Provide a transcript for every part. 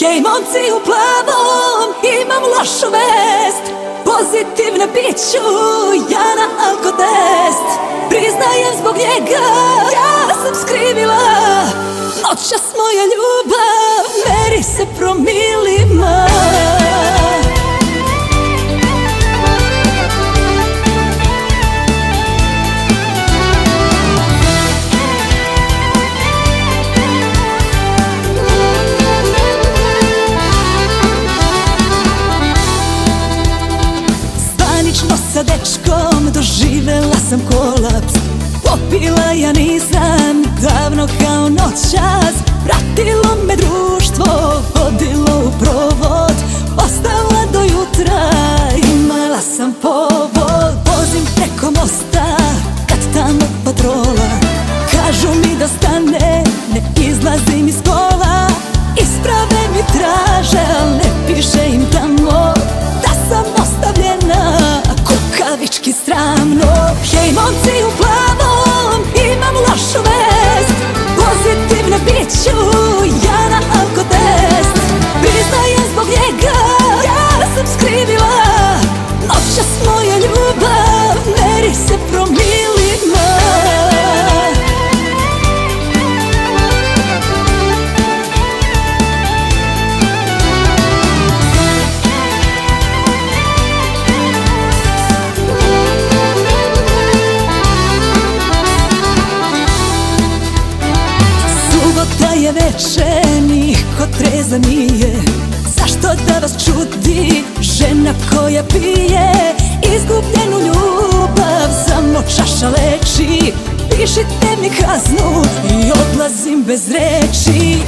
Hej momci u plavom, imam lošu vest. Pozitivna bit ću, ja na alkotest. Priznajem zbog njega, ja sam skrivila Noćas moja ljubav, meri se promilima sam kolaps. Popila ja nisam davno kao noćas. Pratilo me društvo, kukavički sramno Hej momci u plavom, imam lošu vest. Pozitivna bit ću, je veče, niko treza nije. Zašto da vas čudi žena koja pije? Izgubljenu ljubav samo čaša leči. Pišite mi kaznu i odlazim bez reči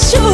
momci